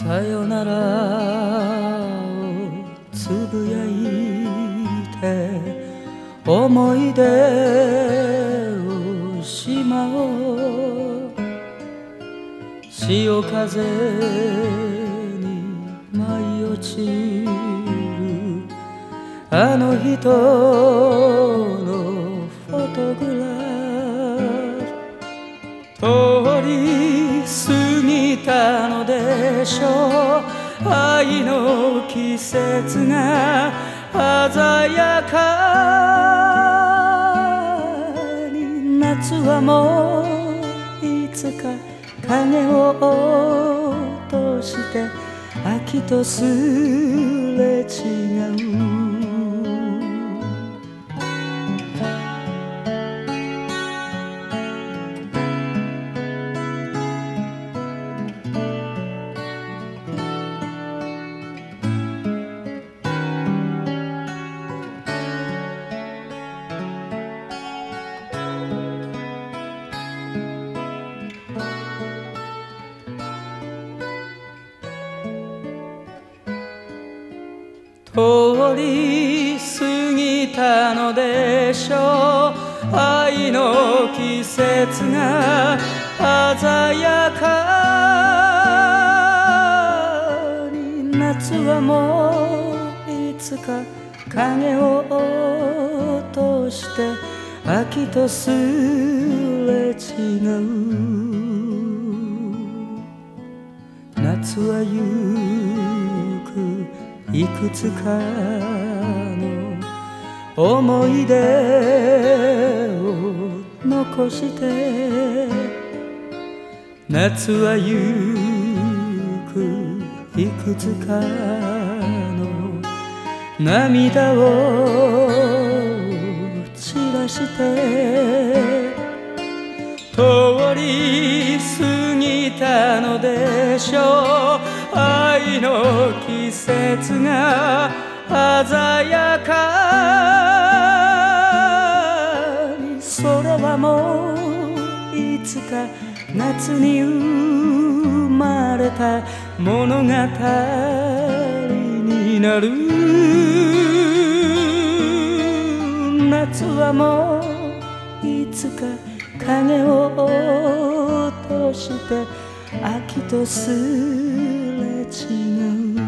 さよならをつぶやいて思い出をしまおう潮風に舞い落ちるあの人のフォトグラフ通り過ぎたでしょう愛の季節が鮮やかに夏はもういつか影を落として秋とすれ違う通り過ぎたのでしょう愛の季節が鮮やかに夏はもういつか影を落として秋とすれ違う。夏はゆくいくつかの思い出を残して夏はゆくいくつかの涙を散らして通り過ぎたのでしょう愛の節が鮮やかにそれはもういつか夏に生まれた物語になる。夏はもういつか影を落として秋とすれ違う。